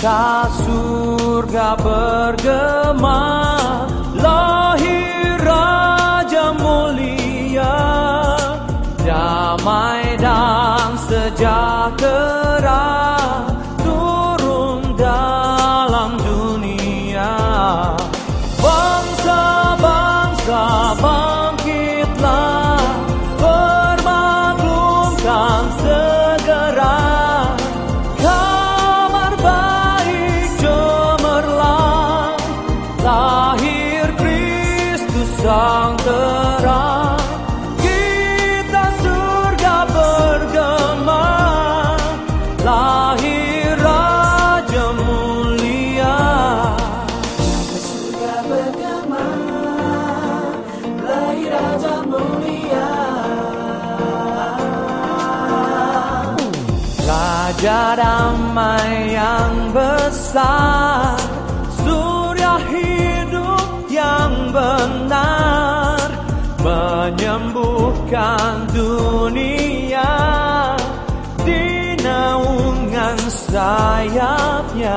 Cinta surga bergema Lahir Raja mulia. Damai dan sejahtera Raja damai yang besar. Surya hidup yang benar. Menyembuhkan dunia. Di naungan sayapnya